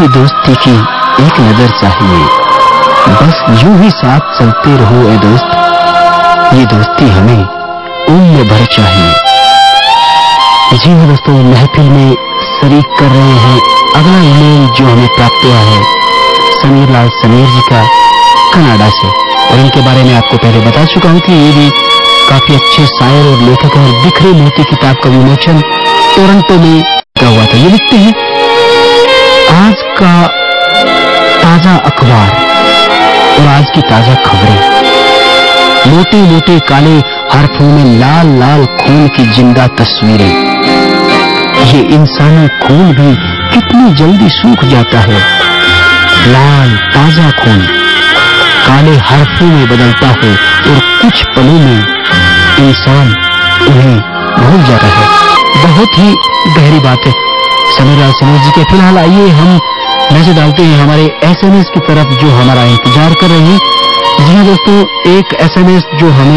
की दोस्ती की एक नज़र चाहिए। बस यूँ ही साथ चलते रहो ए दोस्त। ये दोस्ती हमें उम्र भर चाहिए। जी हाँ दोस्तों, महफिल में शरीक कर रहे हैं अगला ईमेल जो हमें प्राप्त हुआ है। समीर लाल समीर जी का कनाडा से। और इनके बारे में आपको पहले बता चुका हूँ कि ये भी काफ़ी अच्छे शायर और लेखक हैं बिखरे मोती किताब का विमोचन टोरंटो में हुआ था। ये लिखते हैं, आज का ताज़ा अखबार और आज की ताज़ा खबरें। मोटे मोटे काले हरफों में लाल लाल खून की ज़िंदा तस्वीरें। ये इंसानी खून भी कितनी जल्दी सूख जाता है। लाल, ताज़ा खून काले हरफों में बदलता है और कुछ पलों में इंसान उन्हें भूल जाता है। बहुत ही गहरी बात है। समीरा समीर जी के फ़िलहाल आइए हम नज़र डालते हैं हमारे एसएमएस की तरफ़ जो हमारा इंतज़ार कर रहे हैं। जी हाँ दोस्तों, एक एसएमएस जो हमें